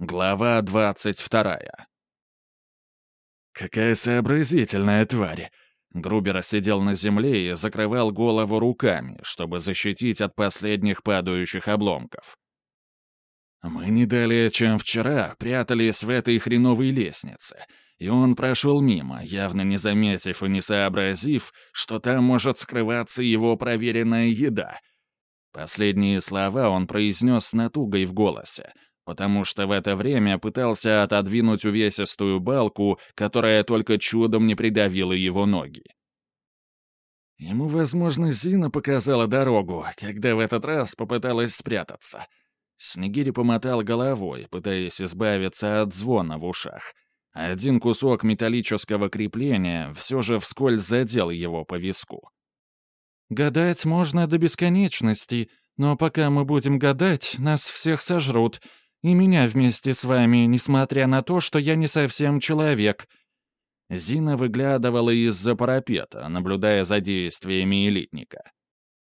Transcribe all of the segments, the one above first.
Глава двадцать вторая. «Какая сообразительная тварь!» Грубер сидел на земле и закрывал голову руками, чтобы защитить от последних падающих обломков. «Мы не далее, чем вчера, прятались в этой хреновой лестнице, и он прошел мимо, явно не заметив и не сообразив, что там может скрываться его проверенная еда». Последние слова он произнес с натугой в голосе, потому что в это время пытался отодвинуть увесистую балку, которая только чудом не придавила его ноги. Ему, возможно, Зина показала дорогу, когда в этот раз попыталась спрятаться. Снегири помотал головой, пытаясь избавиться от звона в ушах. Один кусок металлического крепления все же вскользь задел его по виску. «Гадать можно до бесконечности, но пока мы будем гадать, нас всех сожрут», и меня вместе с вами, несмотря на то, что я не совсем человек». Зина выглядывала из-за парапета, наблюдая за действиями элитника.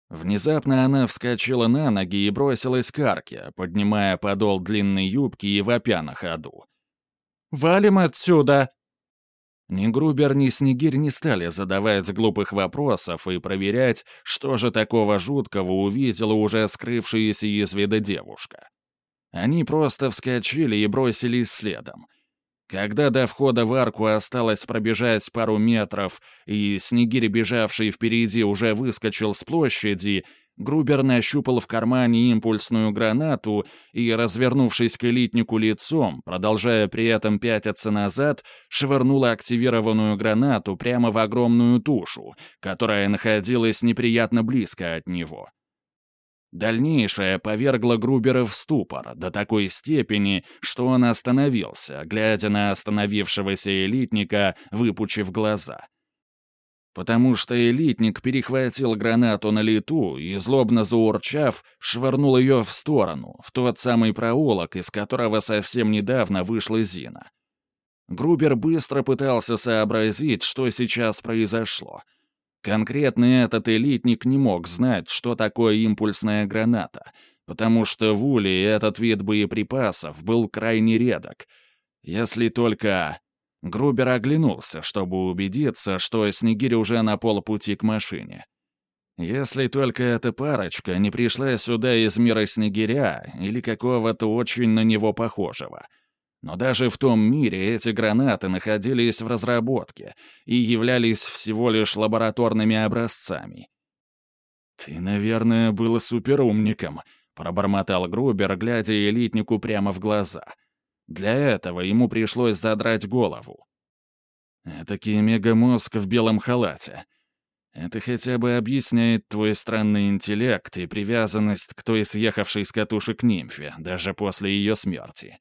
Внезапно она вскочила на ноги и бросилась к арке, поднимая подол длинной юбки и вопя на ходу. «Валим отсюда!» Ни Грубер, ни Снегирь не стали задавать глупых вопросов и проверять, что же такого жуткого увидела уже скрывшаяся из вида девушка. Они просто вскочили и бросились следом. Когда до входа в арку осталось пробежать пару метров, и Снегирь, бежавший впереди, уже выскочил с площади, Грубер нащупал в кармане импульсную гранату и, развернувшись к элитнику лицом, продолжая при этом пятиться назад, швырнул активированную гранату прямо в огромную тушу, которая находилась неприятно близко от него. Дальнейшее повергло Грубера в ступор до такой степени, что он остановился, глядя на остановившегося элитника, выпучив глаза. Потому что элитник перехватил гранату на лету и, злобно заурчав, швырнул ее в сторону, в тот самый проулок, из которого совсем недавно вышла Зина. Грубер быстро пытался сообразить, что сейчас произошло — Конкретно этот элитник не мог знать, что такое импульсная граната, потому что в Уле этот вид боеприпасов был крайне редок. Если только... Грубер оглянулся, чтобы убедиться, что Снегирь уже на полпути к машине. Если только эта парочка не пришла сюда из мира Снегиря или какого-то очень на него похожего — но даже в том мире эти гранаты находились в разработке и являлись всего лишь лабораторными образцами. «Ты, наверное, был суперумником», — пробормотал Грубер, глядя элитнику прямо в глаза. Для этого ему пришлось задрать голову. «Этакий мегамозг в белом халате. Это хотя бы объясняет твой странный интеллект и привязанность к той съехавшей с катушек нимфе, даже после ее смерти».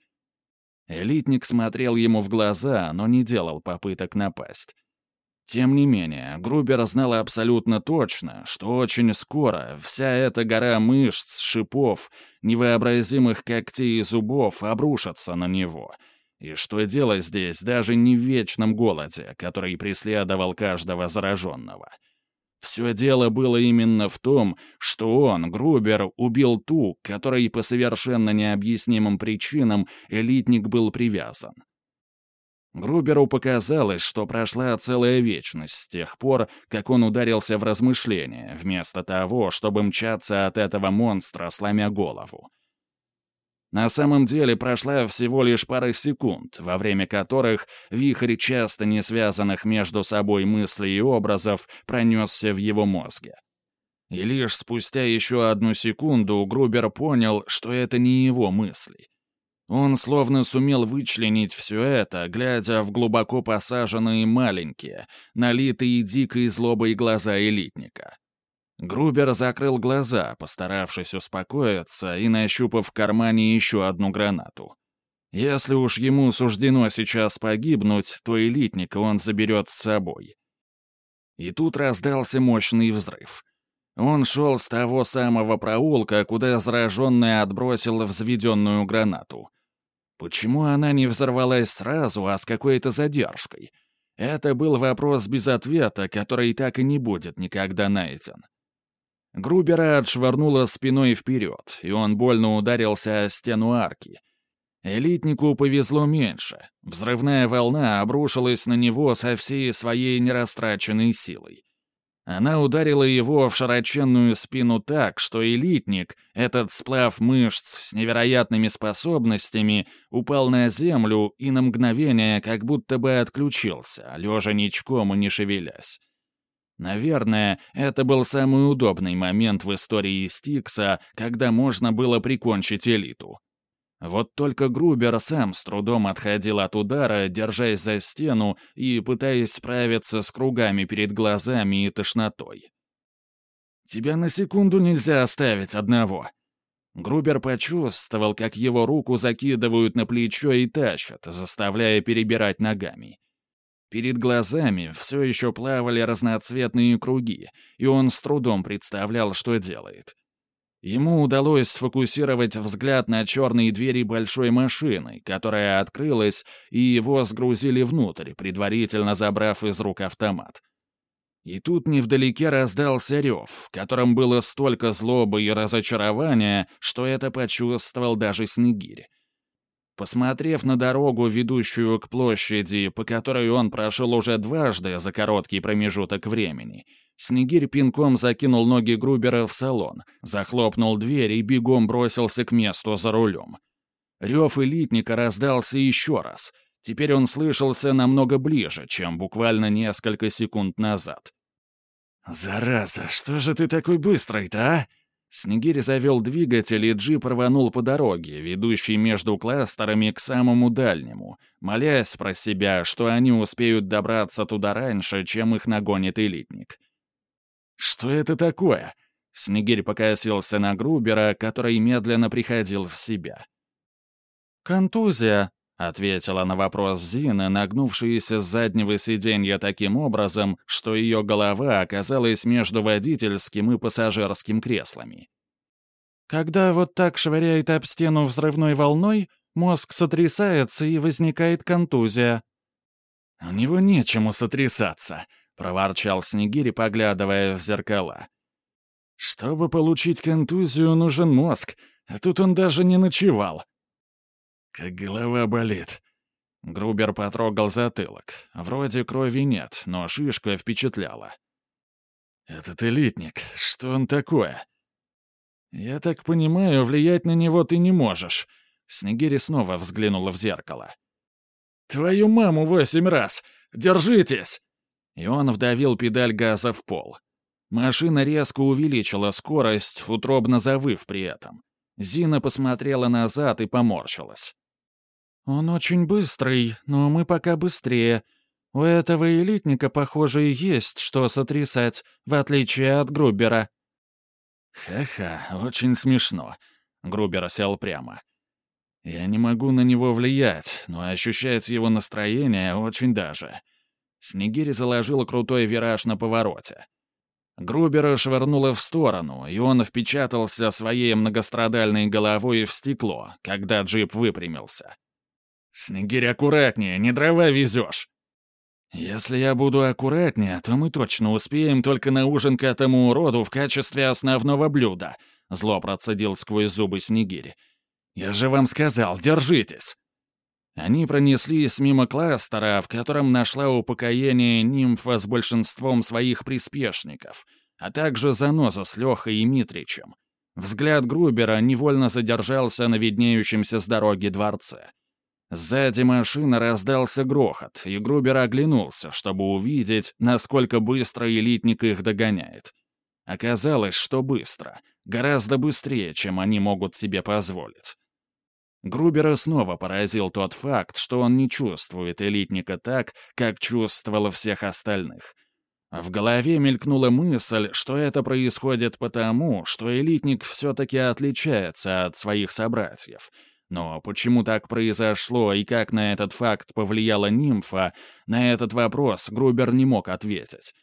Элитник смотрел ему в глаза, но не делал попыток напасть. Тем не менее, Грубер знал абсолютно точно, что очень скоро вся эта гора мышц, шипов, невообразимых когтей и зубов обрушится на него, и что дело здесь даже не в вечном голоде, который преследовал каждого зараженного — все дело было именно в том, что он, Грубер, убил ту, которой по совершенно необъяснимым причинам элитник был привязан. Груберу показалось, что прошла целая вечность с тех пор, как он ударился в размышления, вместо того, чтобы мчаться от этого монстра, сломя голову. На самом деле прошла всего лишь пара секунд, во время которых вихрь часто не связанных между собой мыслей и образов пронесся в его мозге. И лишь спустя еще одну секунду Грубер понял, что это не его мысли. Он словно сумел вычленить все это, глядя в глубоко посаженные маленькие, налитые дикой злобой глаза элитника. Грубер закрыл глаза, постаравшись успокоиться и нащупав в кармане еще одну гранату. Если уж ему суждено сейчас погибнуть, то элитника он заберет с собой. И тут раздался мощный взрыв. Он шел с того самого проулка, куда зараженный отбросил взведенную гранату. Почему она не взорвалась сразу, а с какой-то задержкой? Это был вопрос без ответа, который так и не будет никогда найден. Грубера отшвырнуло спиной вперед, и он больно ударился о стену арки. Элитнику повезло меньше. Взрывная волна обрушилась на него со всей своей нерастраченной силой. Она ударила его в широченную спину так, что элитник, этот сплав мышц с невероятными способностями, упал на землю и на мгновение как будто бы отключился, лежа ничком и не шевелясь. Наверное, это был самый удобный момент в истории Стикса, когда можно было прикончить элиту. Вот только Грубер сам с трудом отходил от удара, держась за стену и пытаясь справиться с кругами перед глазами и тошнотой. «Тебя на секунду нельзя оставить одного». Грубер почувствовал, как его руку закидывают на плечо и тащат, заставляя перебирать ногами. Перед глазами все еще плавали разноцветные круги, и он с трудом представлял, что делает. Ему удалось сфокусировать взгляд на черные двери большой машины, которая открылась, и его сгрузили внутрь, предварительно забрав из рук автомат. И тут невдалеке раздался рев, в котором было столько злобы и разочарования, что это почувствовал даже Снегирь. Посмотрев на дорогу, ведущую к площади, по которой он прошел уже дважды за короткий промежуток времени, Снегирь пинком закинул ноги Грубера в салон, захлопнул дверь и бегом бросился к месту за рулем. Рев элитника раздался еще раз. Теперь он слышался намного ближе, чем буквально несколько секунд назад. «Зараза, что же ты такой быстрый-то, а?» Снегирь завел двигатель, и джип рванул по дороге, ведущей между кластерами к самому дальнему, молясь про себя, что они успеют добраться туда раньше, чем их нагонит элитник. «Что это такое?» Снегирь покосился на Грубера, который медленно приходил в себя. «Контузия», — ответила на вопрос Зина, нагнувшаяся с заднего сиденья таким образом, что ее голова оказалась между водительским и пассажирским креслами. «Когда вот так швыряет об стену взрывной волной, мозг сотрясается и возникает контузия». «У него нечему сотрясаться», — проворчал Снегирь, поглядывая в зеркала. «Чтобы получить контузию, нужен мозг, а тут он даже не ночевал». «Как голова болит». Грубер потрогал затылок. Вроде крови нет, но шишка впечатляла. «Этот элитник, что он такое?» «Я так понимаю, влиять на него ты не можешь». Снегири снова взглянула в зеркало. «Твою маму восемь раз! Держитесь!» и он вдавил педаль газа в пол. Машина резко увеличила скорость, утробно завыв при этом. Зина посмотрела назад и поморщилась. «Он очень быстрый, но мы пока быстрее. У этого элитника, похоже, и есть что сотрясать, в отличие от Грубера». «Ха-ха, очень смешно», — Грубер сел прямо. «Я не могу на него влиять, но ощущать его настроение очень даже. Снегирь заложил крутой вираж на повороте. Грубера швырнуло в сторону, и он впечатался своей многострадальной головой в стекло, когда джип выпрямился. «Снегирь, аккуратнее, не дрова везешь!» «Если я буду аккуратнее, то мы точно успеем только на ужин к этому уроду в качестве основного блюда», — зло процедил сквозь зубы Снегирь. «Я же вам сказал, держитесь!» Они пронеслись мимо кластера, в котором нашла упокоение нимфа с большинством своих приспешников, а также заноза с Лехой и Митричем. Взгляд Грубера невольно задержался на виднеющемся с дороги дворце. Сзади машины раздался грохот, и Грубер оглянулся, чтобы увидеть, насколько быстро элитник их догоняет. Оказалось, что быстро, гораздо быстрее, чем они могут себе позволить. Грубера снова поразил тот факт, что он не чувствует элитника так, как чувствовал всех остальных. В голове мелькнула мысль, что это происходит потому, что элитник все-таки отличается от своих собратьев. Но почему так произошло и как на этот факт повлияла нимфа, на этот вопрос Грубер не мог ответить.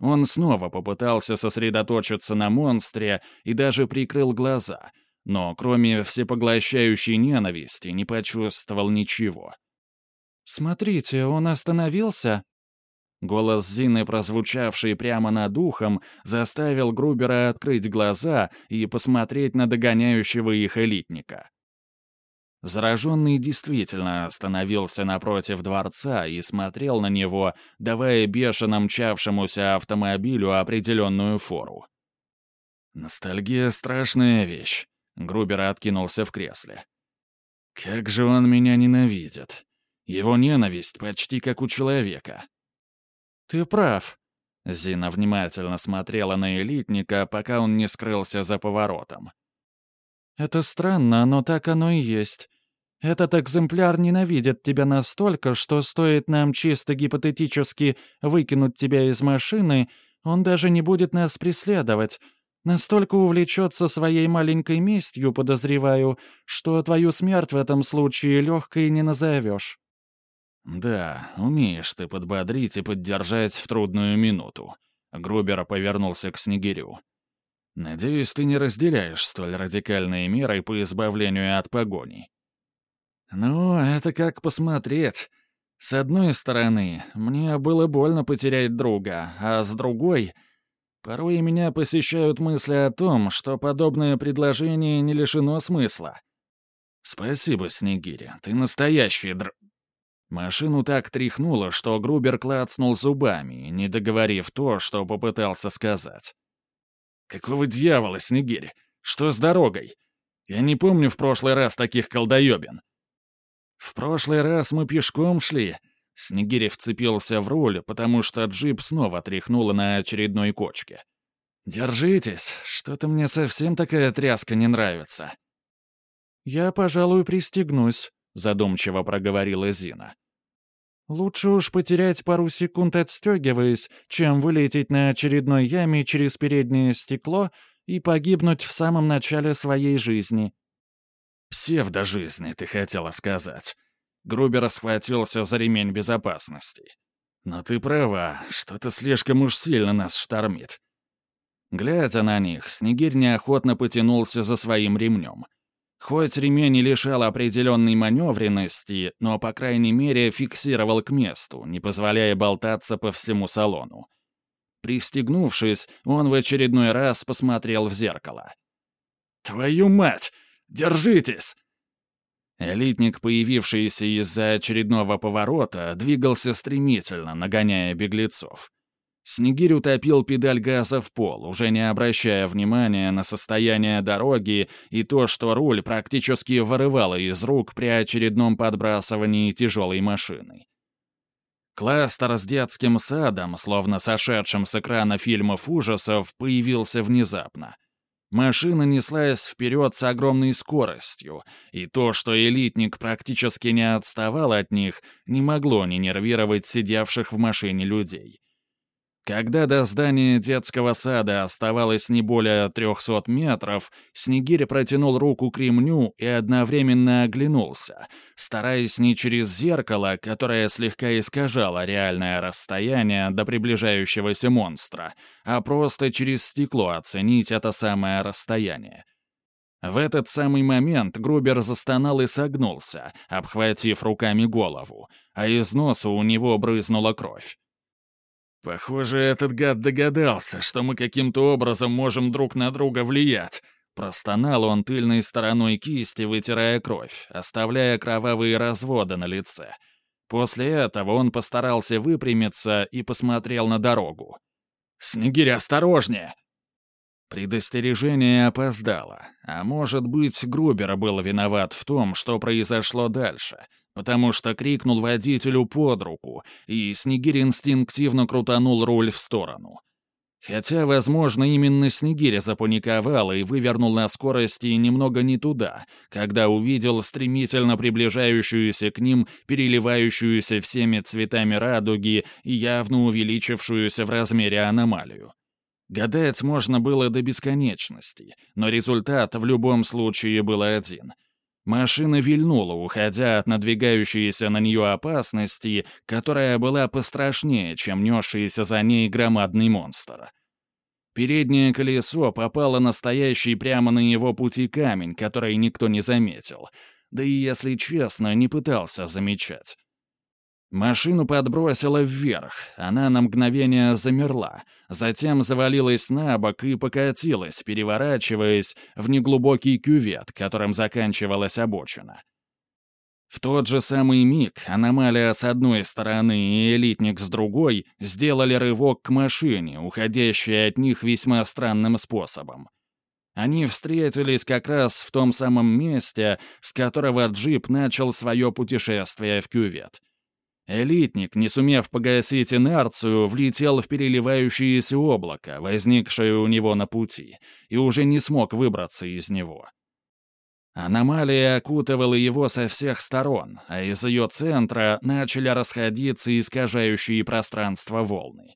Он снова попытался сосредоточиться на монстре и даже прикрыл глаза — но кроме всепоглощающей ненависти не почувствовал ничего. «Смотрите, он остановился!» Голос Зины, прозвучавший прямо над ухом, заставил Грубера открыть глаза и посмотреть на догоняющего их элитника. Зараженный действительно остановился напротив дворца и смотрел на него, давая бешено мчавшемуся автомобилю определенную фору. «Ностальгия — страшная вещь», — Грубер откинулся в кресле. «Как же он меня ненавидит. Его ненависть почти как у человека». «Ты прав», — Зина внимательно смотрела на элитника, пока он не скрылся за поворотом. «Это странно, но так оно и есть. Этот экземпляр ненавидит тебя настолько, что стоит нам чисто гипотетически выкинуть тебя из машины, он даже не будет нас преследовать. Настолько увлечется своей маленькой местью, подозреваю, что твою смерть в этом случае легкой не назовешь». «Да, умеешь ты подбодрить и поддержать в трудную минуту». Грубер повернулся к Снегирю. Надеюсь, ты не разделяешь столь радикальные меры по избавлению от погони. Ну, это как посмотреть. С одной стороны, мне было больно потерять друга, а с другой, порой меня посещают мысли о том, что подобное предложение не лишено смысла. Спасибо, Снегири, ты настоящий др... Машину так тряхнуло, что Грубер клацнул зубами, не договорив то, что попытался сказать. Какого дьявола, Снегирь? Что с дорогой? Я не помню в прошлый раз таких колдоебин. В прошлый раз мы пешком шли. Снегирь вцепился в руль, потому что джип снова тряхнуло на очередной кочке. «Держитесь, что-то мне совсем такая тряска не нравится». «Я, пожалуй, пристегнусь», — задумчиво проговорила Зина. Лучше уж потерять пару секунд отстегиваясь, чем вылететь на очередной яме через переднее стекло и погибнуть в самом начале своей жизни. «Псевдожизни, ты хотела сказать». Грубер схватился за ремень безопасности. «Но ты права, что-то слишком уж сильно нас штормит». Глядя на них, Снегирь неохотно потянулся за своим ремнем — Хоть ремень и лишал определенной маневренности, но, по крайней мере, фиксировал к месту, не позволяя болтаться по всему салону. Пристегнувшись, он в очередной раз посмотрел в зеркало. «Твою мать! Держитесь!» Элитник, появившийся из-за очередного поворота, двигался стремительно, нагоняя беглецов. Снегирь утопил педаль газа в пол, уже не обращая внимания на состояние дороги и то, что руль практически вырывало из рук при очередном подбрасывании тяжелой машины. Кластер с детским садом, словно сошедшим с экрана фильмов ужасов, появился внезапно. Машина неслась вперед с огромной скоростью, и то, что элитник практически не отставал от них, не могло не нервировать сидевших в машине людей. Когда до здания детского сада оставалось не более 300 метров, Снегирь протянул руку к ремню и одновременно оглянулся, стараясь не через зеркало, которое слегка искажало реальное расстояние до приближающегося монстра, а просто через стекло оценить это самое расстояние. В этот самый момент Грубер застонал и согнулся, обхватив руками голову, а из носа у него брызнула кровь. «Похоже, этот гад догадался, что мы каким-то образом можем друг на друга влиять». Простонал он тыльной стороной кисти, вытирая кровь, оставляя кровавые разводы на лице. После этого он постарался выпрямиться и посмотрел на дорогу. «Снегирь, осторожнее!» Предостережение опоздало, а может быть, Грубер был виноват в том, что произошло дальше, потому что крикнул водителю под руку, и Снегирь инстинктивно крутанул руль в сторону. Хотя, возможно, именно Снегирь запаниковал и вывернул на скорости немного не туда, когда увидел стремительно приближающуюся к ним, переливающуюся всеми цветами радуги и явно увеличившуюся в размере аномалию. Гадать можно было до бесконечности, но результат в любом случае был один — Машина вильнула, уходя от надвигающейся на нее опасности, которая была пострашнее, чем несшийся за ней громадный монстр. Переднее колесо попало на стоящий прямо на его пути камень, который никто не заметил, да и, если честно, не пытался замечать. Машину подбросило вверх, она на мгновение замерла, затем завалилась на бок и покатилась, переворачиваясь в неглубокий кювет, которым заканчивалась обочина. В тот же самый миг аномалия с одной стороны и элитник с другой сделали рывок к машине, уходящей от них весьма странным способом. Они встретились как раз в том самом месте, с которого джип начал свое путешествие в кювет. Элитник, не сумев погасить инерцию, влетел в переливающееся облако, возникшее у него на пути, и уже не смог выбраться из него. Аномалия окутывала его со всех сторон, а из ее центра начали расходиться искажающие пространство волны.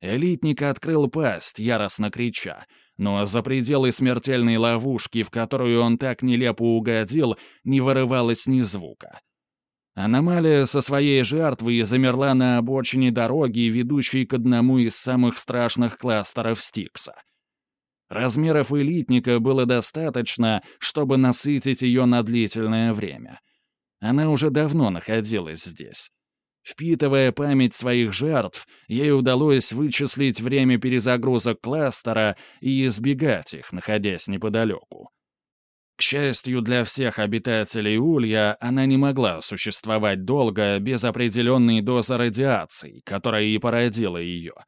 Элитник открыл пасть, яростно крича, но за пределы смертельной ловушки, в которую он так нелепо угодил, не вырывалось ни звука. Аномалия со своей жертвой замерла на обочине дороги, ведущей к одному из самых страшных кластеров Стикса — Размеров элитника было достаточно, чтобы насытить ее на длительное время. Она уже давно находилась здесь. Впитывая память своих жертв, ей удалось вычислить время перезагрузок кластера и избегать их, находясь неподалеку. К счастью для всех обитателей Улья, она не могла существовать долго без определенной дозы радиации, которая и породила ее —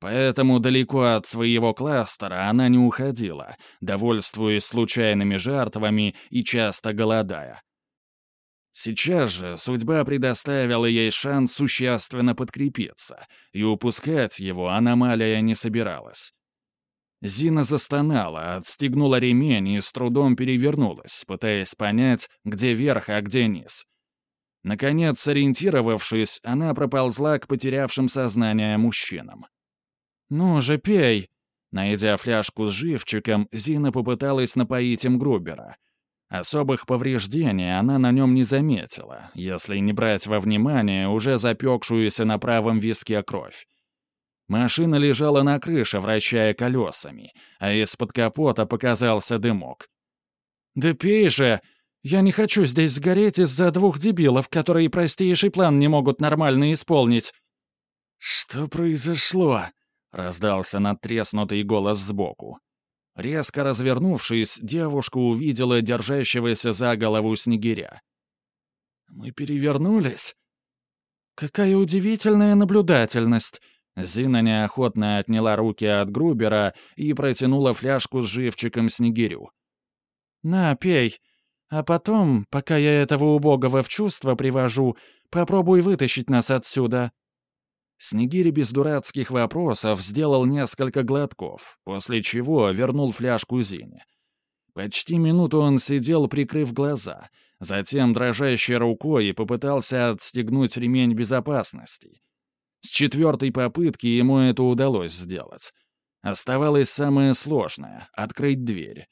Поэтому далеко от своего кластера она не уходила, довольствуясь случайными жертвами и часто голодая. Сейчас же судьба предоставила ей шанс существенно подкрепиться, и упускать его аномалия не собиралась. Зина застонала, отстегнула ремень и с трудом перевернулась, пытаясь понять, где верх, а где низ. Наконец, сориентировавшись, она проползла к потерявшим сознание мужчинам. «Ну же, пей!» Найдя фляжку с живчиком, Зина попыталась напоить им Грубера. Особых повреждений она на нем не заметила, если не брать во внимание уже запекшуюся на правом виске кровь. Машина лежала на крыше, вращая колесами, а из-под капота показался дымок. «Да пей же! Я не хочу здесь сгореть из-за двух дебилов, которые простейший план не могут нормально исполнить!» «Что произошло?» — раздался надтреснутый голос сбоку. Резко развернувшись, девушка увидела держащегося за голову снегиря. «Мы перевернулись?» «Какая удивительная наблюдательность!» Зина неохотно отняла руки от Грубера и протянула фляжку с живчиком снегирю. «На, пей. А потом, пока я этого убогого в чувство привожу, попробуй вытащить нас отсюда». Снегири без дурацких вопросов сделал несколько глотков, после чего вернул фляжку Зине. Почти минуту он сидел, прикрыв глаза, затем дрожащей рукой попытался отстегнуть ремень безопасности. С четвертой попытки ему это удалось сделать. Оставалось самое сложное — открыть дверь.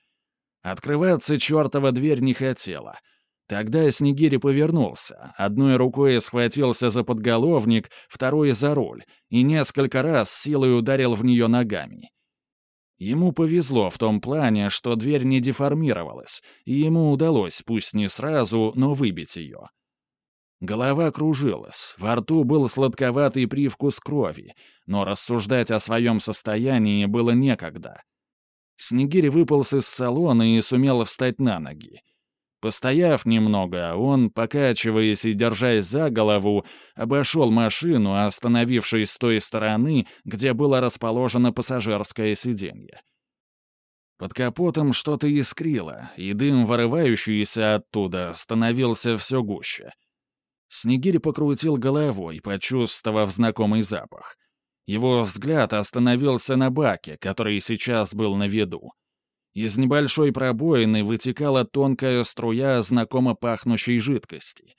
Открываться чертова дверь не хотела — Тогда Снегири повернулся, одной рукой схватился за подголовник, второй — за руль, и несколько раз силой ударил в нее ногами. Ему повезло в том плане, что дверь не деформировалась, и ему удалось, пусть не сразу, но выбить ее. Голова кружилась, во рту был сладковатый привкус крови, но рассуждать о своем состоянии было некогда. Снегирь выполз из салона и сумел встать на ноги. Постояв немного, он, покачиваясь и держась за голову, обошел машину, остановившись с той стороны, где было расположено пассажирское сиденье. Под капотом что-то искрило, и дым, вырывающийся оттуда, становился все гуще. Снегирь покрутил головой, почувствовав знакомый запах. Его взгляд остановился на баке, который сейчас был на виду. Из небольшой пробоины вытекала тонкая струя знакомо пахнущей жидкости.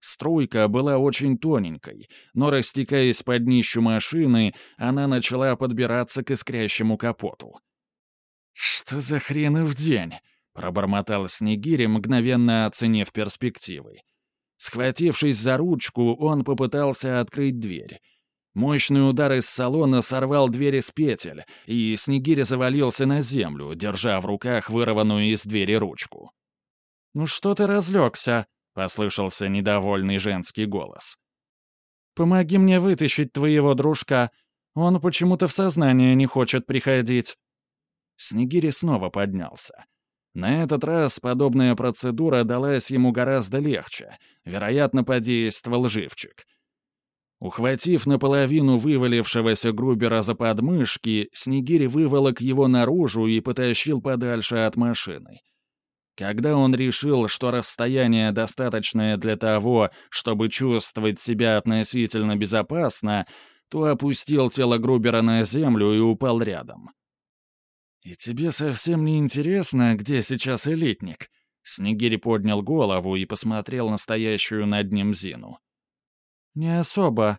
Струйка была очень тоненькой, но, растекаясь под днищу машины, она начала подбираться к искрящему капоту. «Что за хрен в день?» — пробормотал Снегири, мгновенно оценив перспективы. Схватившись за ручку, он попытался открыть дверь. Мощный удар из салона сорвал двери с петель, и Снегирь завалился на землю, держа в руках вырванную из двери ручку. «Ну что ты разлегся?» — послышался недовольный женский голос. «Помоги мне вытащить твоего дружка. Он почему-то в сознание не хочет приходить». Снегири снова поднялся. На этот раз подобная процедура далась ему гораздо легче. Вероятно, подействовал живчик. Ухватив наполовину вывалившегося Грубера за подмышки, Снегирь выволок его наружу и потащил подальше от машины. Когда он решил, что расстояние достаточное для того, чтобы чувствовать себя относительно безопасно, то опустил тело Грубера на землю и упал рядом. «И тебе совсем не интересно, где сейчас элитник?» Снегири поднял голову и посмотрел на стоящую над ним Зину. «Не особо.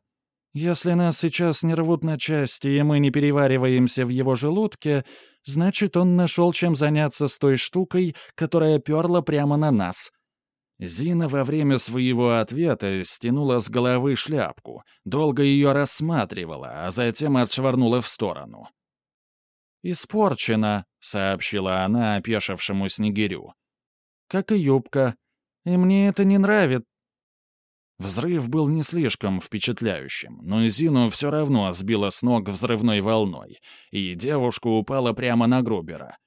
Если нас сейчас не рвут на части, и мы не перевариваемся в его желудке, значит, он нашел чем заняться с той штукой, которая перла прямо на нас». Зина во время своего ответа стянула с головы шляпку, долго ее рассматривала, а затем отшвырнула в сторону. «Испорчена», — сообщила она опешившему снегирю. «Как и юбка. И мне это не нравится». Взрыв был не слишком впечатляющим, но Зину все равно сбило с ног взрывной волной, и девушка упала прямо на Грубера.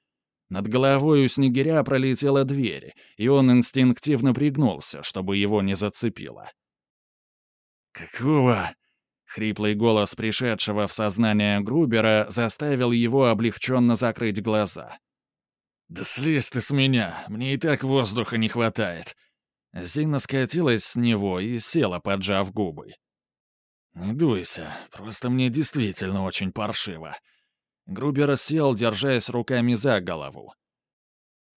Над головой у снегиря пролетела дверь, и он инстинктивно пригнулся, чтобы его не зацепило. «Какого?» Хриплый голос пришедшего в сознание Грубера заставил его облегченно закрыть глаза. «Да слезь ты с меня, мне и так воздуха не хватает». Зина скатилась с него и села, поджав губы. «Не дуйся, просто мне действительно очень паршиво». Грубер сел, держась руками за голову.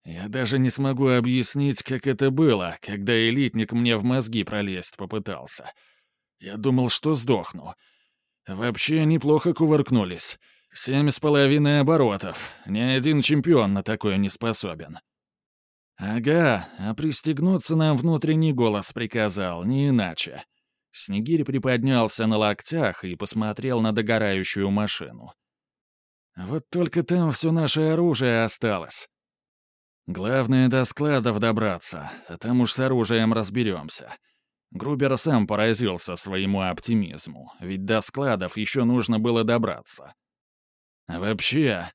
«Я даже не смогу объяснить, как это было, когда элитник мне в мозги пролезть попытался». Я думал, что сдохну. Вообще неплохо кувыркнулись. Семь с половиной оборотов. Ни один чемпион на такое не способен. Ага, а пристегнуться нам внутренний голос приказал, не иначе. Снегирь приподнялся на локтях и посмотрел на догорающую машину. Вот только там все наше оружие осталось. Главное до складов добраться, а там уж с оружием разберемся. Грубер сам поразился своему оптимизму, ведь до складов еще нужно было добраться. Вообще...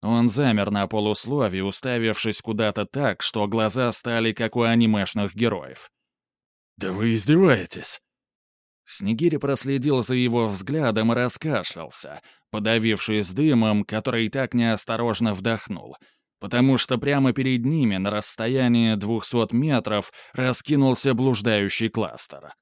Он замер на полуслове, уставившись куда-то так, что глаза стали как у анимешных героев. «Да вы издеваетесь!» Снегирь проследил за его взглядом и раскашлялся, подавившись дымом, который так неосторожно вдохнул — потому что прямо перед ними на расстоянии 200 метров раскинулся блуждающий кластер.